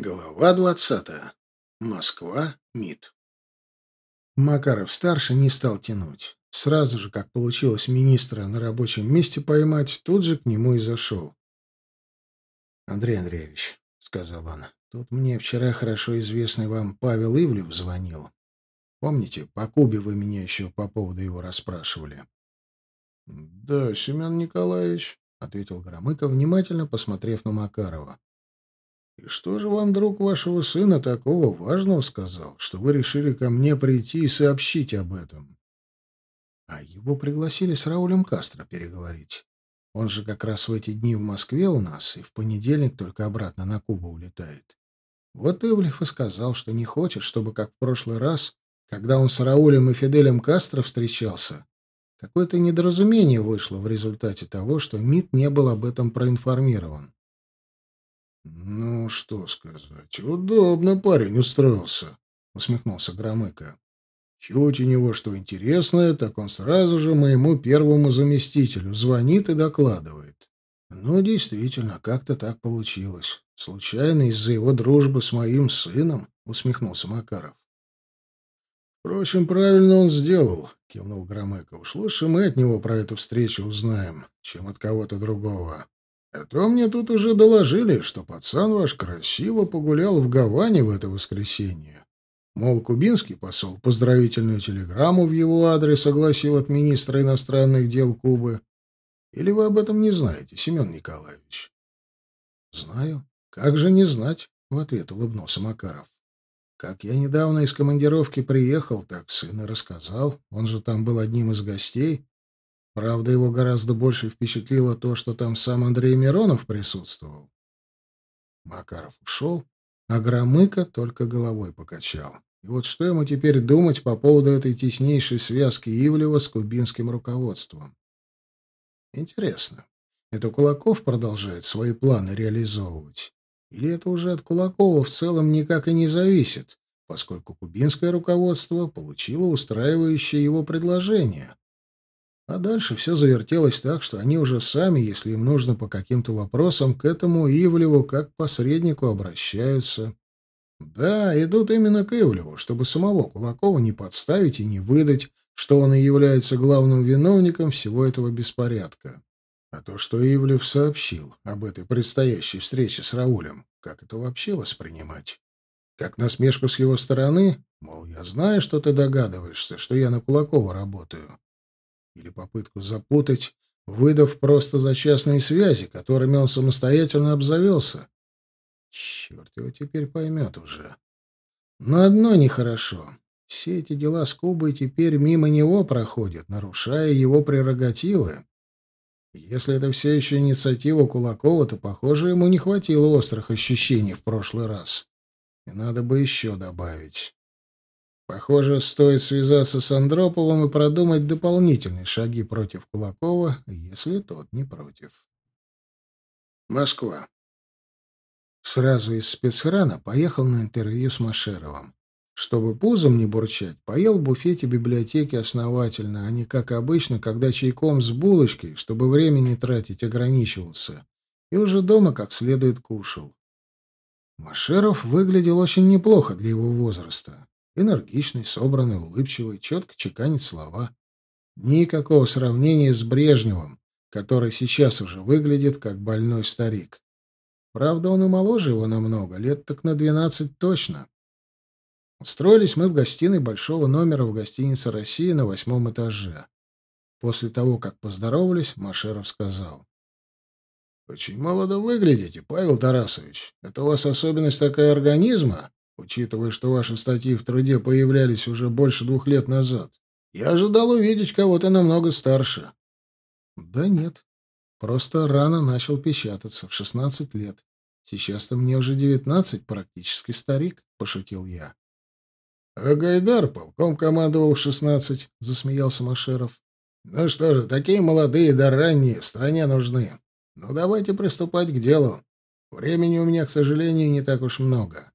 Глава 20. Москва. МИД. Макаров-старший не стал тянуть. Сразу же, как получилось министра на рабочем месте поймать, тут же к нему и зашел. «Андрей Андреевич», — сказал он, — «тут мне вчера хорошо известный вам Павел Ивлев звонил. Помните, по Кубе вы меня еще по поводу его расспрашивали?» «Да, Семен Николаевич», — ответил Громыко, внимательно посмотрев на Макарова. И что же вам друг вашего сына такого важного сказал, что вы решили ко мне прийти и сообщить об этом? А его пригласили с Раулем Кастро переговорить. Он же как раз в эти дни в Москве у нас, и в понедельник только обратно на Кубу улетает. Вот Ивлев и сказал, что не хочет, чтобы, как в прошлый раз, когда он с Раулем и Фиделем Кастро встречался, какое-то недоразумение вышло в результате того, что МИД не был об этом проинформирован. «Ну, что сказать, удобно парень устроился», — усмехнулся Громыко. «Чуть у него что интересное, так он сразу же моему первому заместителю звонит и докладывает. Ну, действительно, как-то так получилось. Случайно из-за его дружбы с моим сыном», — усмехнулся Макаров. «Впрочем, правильно он сделал», — кивнул Громыко. «Уж лучше мы от него про эту встречу узнаем, чем от кого-то другого. А то мне тут уже доложили, что пацан ваш красиво погулял в Гаване в это воскресенье. Мол, кубинский посол поздравительную телеграмму в его адрес огласил от министра иностранных дел Кубы. Или вы об этом не знаете, Семен Николаевич? — Знаю. Как же не знать? — в ответ улыбнулся Макаров. — Как я недавно из командировки приехал, так сын и рассказал. Он же там был одним из гостей. Правда, его гораздо больше впечатлило то, что там сам Андрей Миронов присутствовал. Макаров ушел, а Громыко только головой покачал. И вот что ему теперь думать по поводу этой теснейшей связки Ивлева с кубинским руководством? Интересно, это Кулаков продолжает свои планы реализовывать? Или это уже от Кулакова в целом никак и не зависит, поскольку кубинское руководство получило устраивающее его предложение, а дальше все завертелось так, что они уже сами, если им нужно по каким-то вопросам, к этому Ивлеву как посреднику обращаются. Да, идут именно к Ивлеву, чтобы самого Кулакова не подставить и не выдать, что он и является главным виновником всего этого беспорядка. А то, что Ивлев сообщил об этой предстоящей встрече с Раулем, как это вообще воспринимать? Как насмешку с его стороны? Мол, я знаю, что ты догадываешься, что я на Кулакова работаю или попытку запутать, выдав просто за частные связи, которыми он самостоятельно обзавелся. Черт его теперь поймет уже. Но одно нехорошо. Все эти дела с Кубой теперь мимо него проходят, нарушая его прерогативы. Если это все еще инициатива Кулакова, то, похоже, ему не хватило острых ощущений в прошлый раз. И надо бы еще добавить. Похоже, стоит связаться с Андроповым и продумать дополнительные шаги против Кулакова, если тот не против. Москва. Сразу из спецхрана поехал на интервью с Машеровым. Чтобы пузом не бурчать, поел в буфете библиотеки основательно, а не как обычно, когда чайком с булочкой, чтобы времени тратить, ограничивался. И уже дома как следует кушал. Машеров выглядел очень неплохо для его возраста энергичный, собранный, улыбчивый, четко чеканит слова. Никакого сравнения с Брежневым, который сейчас уже выглядит как больной старик. Правда, он и моложе его намного, лет так на двенадцать точно. Устроились мы в гостиной большого номера в гостинице России на восьмом этаже. После того, как поздоровались, Машеров сказал. — Очень молодо выглядите, Павел Тарасович. Это у вас особенность такая организма? учитывая, что ваши статьи в труде появлялись уже больше двух лет назад. Я ожидал увидеть кого-то намного старше. Да нет. Просто рано начал печататься, в шестнадцать лет. Сейчас-то мне уже девятнадцать, практически старик, — пошутил я. — А Гайдар полком командовал в шестнадцать, — засмеялся Машеров. — Ну что же, такие молодые да ранние стране нужны. Ну давайте приступать к делу. Времени у меня, к сожалению, не так уж много.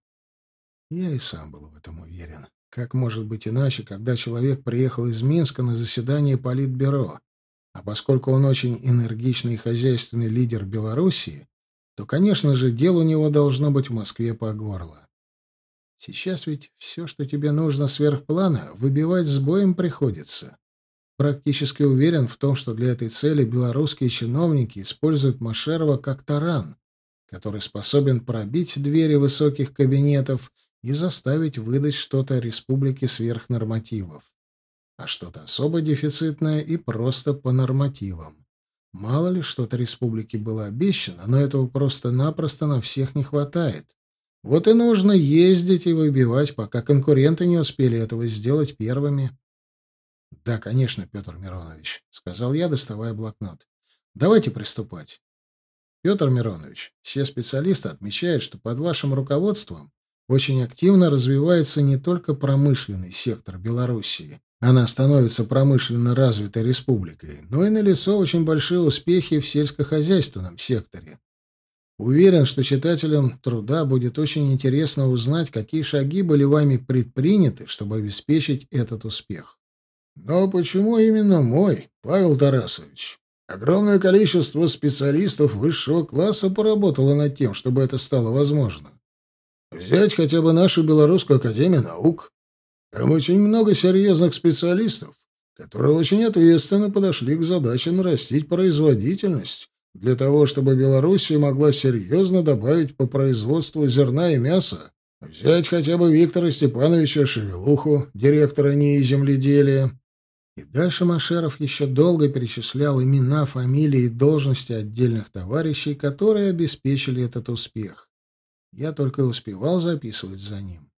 Я и сам был в этом уверен. Как может быть иначе, когда человек приехал из Минска на заседание Политбюро? А поскольку он очень энергичный и хозяйственный лидер Белоруссии, то, конечно же, дел у него должно быть в Москве по горло. Сейчас ведь все, что тебе нужно сверх плана, выбивать с боем приходится. Практически уверен в том, что для этой цели белорусские чиновники используют Машерова как таран, который способен пробить двери высоких кабинетов и заставить выдать что-то республике сверх нормативов, а что-то особо дефицитное и просто по нормативам. Мало ли что-то республике было обещано, но этого просто-напросто на всех не хватает. Вот и нужно ездить и выбивать, пока конкуренты не успели этого сделать первыми. — Да, конечно, Петр Миронович, — сказал я, доставая блокнот. — Давайте приступать. — Петр Миронович, все специалисты отмечают, что под вашим руководством очень активно развивается не только промышленный сектор Белоруссии. Она становится промышленно развитой республикой, но и налицо очень большие успехи в сельскохозяйственном секторе. Уверен, что читателям труда будет очень интересно узнать, какие шаги были вами предприняты, чтобы обеспечить этот успех. Но почему именно мой, Павел Тарасович? Огромное количество специалистов высшего класса поработало над тем, чтобы это стало возможно. Взять хотя бы нашу Белорусскую Академию Наук. Там очень много серьезных специалистов, которые очень ответственно подошли к задаче нарастить производительность для того, чтобы Белоруссия могла серьезно добавить по производству зерна и мяса. Взять хотя бы Виктора Степановича Шевелуху, директора НИИ земледелия. И дальше Машеров еще долго перечислял имена, фамилии и должности отдельных товарищей, которые обеспечили этот успех. Я только успевал записывать за ним.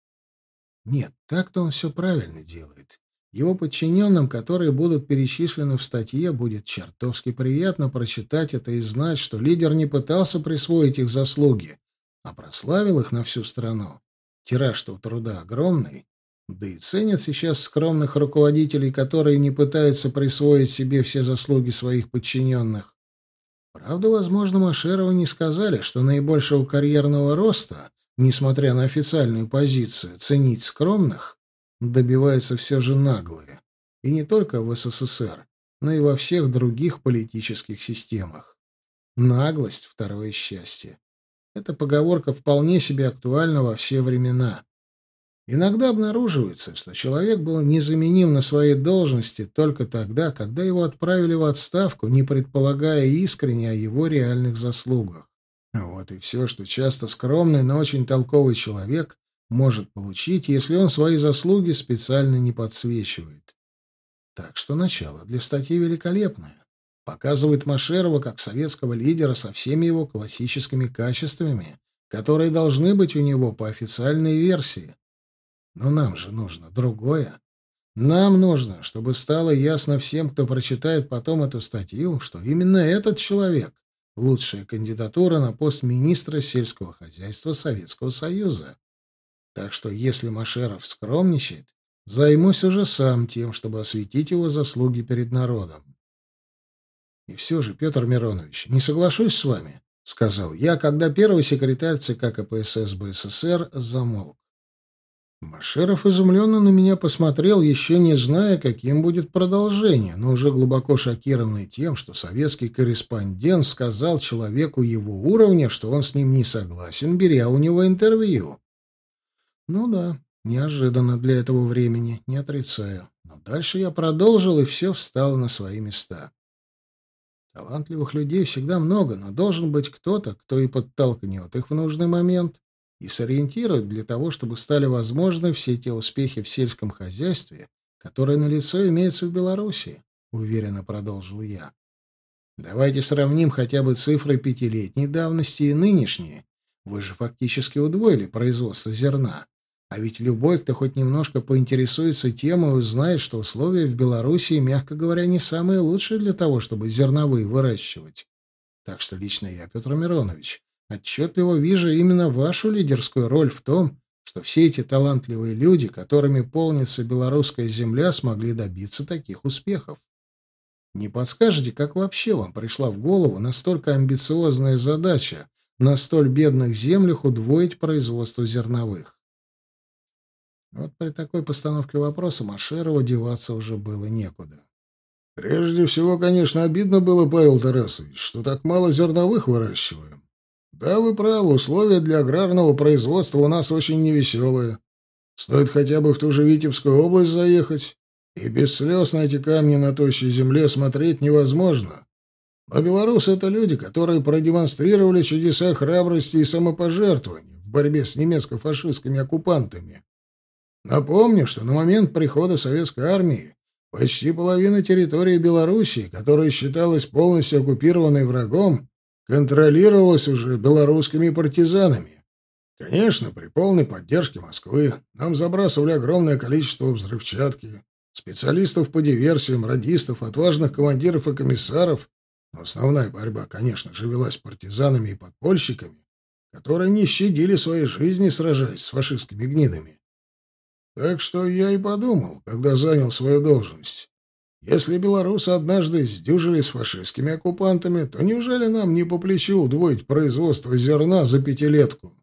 Нет, так-то он все правильно делает. Его подчиненным, которые будут перечислены в статье, будет чертовски приятно прочитать это и знать, что лидер не пытался присвоить их заслуги, а прославил их на всю страну. Тираж-то труда огромный, да и ценят сейчас скромных руководителей, которые не пытаются присвоить себе все заслуги своих подчиненных. Правда, возможно, Машерову не сказали, что наибольшего карьерного роста, несмотря на официальную позицию «ценить скромных», добивается все же наглые. И не только в СССР, но и во всех других политических системах. Наглость — второе счастье. Эта поговорка вполне себе актуальна во все времена. Иногда обнаруживается, что человек был незаменим на своей должности только тогда, когда его отправили в отставку, не предполагая искренне о его реальных заслугах. Вот и все, что часто скромный, но очень толковый человек может получить, если он свои заслуги специально не подсвечивает. Так что начало для статьи великолепное. Показывает Машерова как советского лидера со всеми его классическими качествами, которые должны быть у него по официальной версии, но нам же нужно другое. Нам нужно, чтобы стало ясно всем, кто прочитает потом эту статью, что именно этот человек — лучшая кандидатура на пост министра сельского хозяйства Советского Союза. Так что если Машеров скромничает, займусь уже сам тем, чтобы осветить его заслуги перед народом. «И все же, Петр Миронович, не соглашусь с вами», — сказал я, когда первый секретарь ЦК КПСС БССР замолк. Машеров изумленно на меня посмотрел, еще не зная, каким будет продолжение, но уже глубоко шокированный тем, что советский корреспондент сказал человеку его уровня, что он с ним не согласен, беря у него интервью. Ну да, неожиданно для этого времени, не отрицаю. Но дальше я продолжил, и все встало на свои места. Талантливых людей всегда много, но должен быть кто-то, кто и подтолкнет их в нужный момент и сориентируют для того, чтобы стали возможны все те успехи в сельском хозяйстве, которые налицо имеются в Белоруссии, уверенно продолжил я. Давайте сравним хотя бы цифры пятилетней давности и нынешние. Вы же фактически удвоили производство зерна. А ведь любой, кто хоть немножко поинтересуется темой, узнает, что условия в Белоруссии, мягко говоря, не самые лучшие для того, чтобы зерновые выращивать. Так что лично я, Петр Миронович, отчетливо вижу именно вашу лидерскую роль в том, что все эти талантливые люди, которыми полнится белорусская земля, смогли добиться таких успехов. Не подскажете, как вообще вам пришла в голову настолько амбициозная задача на столь бедных землях удвоить производство зерновых? Вот при такой постановке вопроса Машерова деваться уже было некуда. Прежде всего, конечно, обидно было, Павел Тарасович, что так мало зерновых выращиваем. Да, вы правы, условия для аграрного производства у нас очень невеселые. Стоит хотя бы в ту же Витебскую область заехать, и без слез на эти камни на тощей земле смотреть невозможно. Но белорусы — это люди, которые продемонстрировали чудеса храбрости и самопожертвования в борьбе с немецко-фашистскими оккупантами. Напомню, что на момент прихода советской армии почти половина территории Белоруссии, которая считалась полностью оккупированной врагом, контролировалась уже белорусскими партизанами. Конечно, при полной поддержке Москвы нам забрасывали огромное количество взрывчатки, специалистов по диверсиям, радистов, отважных командиров и комиссаров, но основная борьба, конечно живелась партизанами и подпольщиками, которые не щадили своей жизни, сражаясь с фашистскими гнидами. Так что я и подумал, когда занял свою должность. Если белорусы однажды сдюжили с фашистскими оккупантами, то неужели нам не по плечу удвоить производство зерна за пятилетку?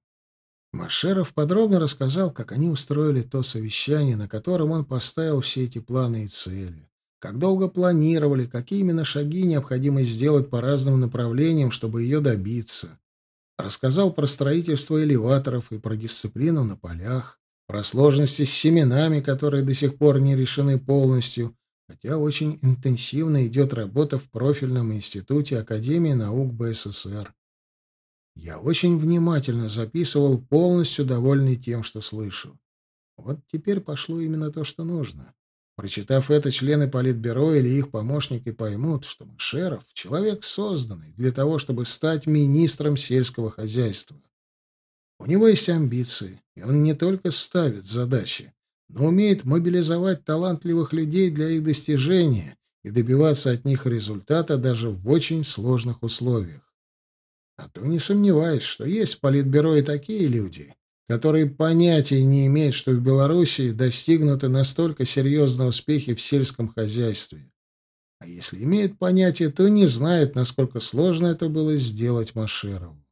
Машеров подробно рассказал, как они устроили то совещание, на котором он поставил все эти планы и цели, как долго планировали, какие именно шаги необходимо сделать по разным направлениям, чтобы ее добиться. Рассказал про строительство элеваторов и про дисциплину на полях, про сложности с семенами, которые до сих пор не решены полностью, хотя очень интенсивно идет работа в профильном институте Академии наук БССР. Я очень внимательно записывал, полностью довольный тем, что слышу. Вот теперь пошло именно то, что нужно. Прочитав это, члены Политбюро или их помощники поймут, что Машеров — человек созданный для того, чтобы стать министром сельского хозяйства. У него есть амбиции, и он не только ставит задачи, но умеет мобилизовать талантливых людей для их достижения и добиваться от них результата даже в очень сложных условиях. А то не сомневаюсь, что есть в Политбюро и такие люди, которые понятия не имеют, что в Белоруссии достигнуты настолько серьезные успехи в сельском хозяйстве. А если имеют понятие, то не знают, насколько сложно это было сделать Машерову.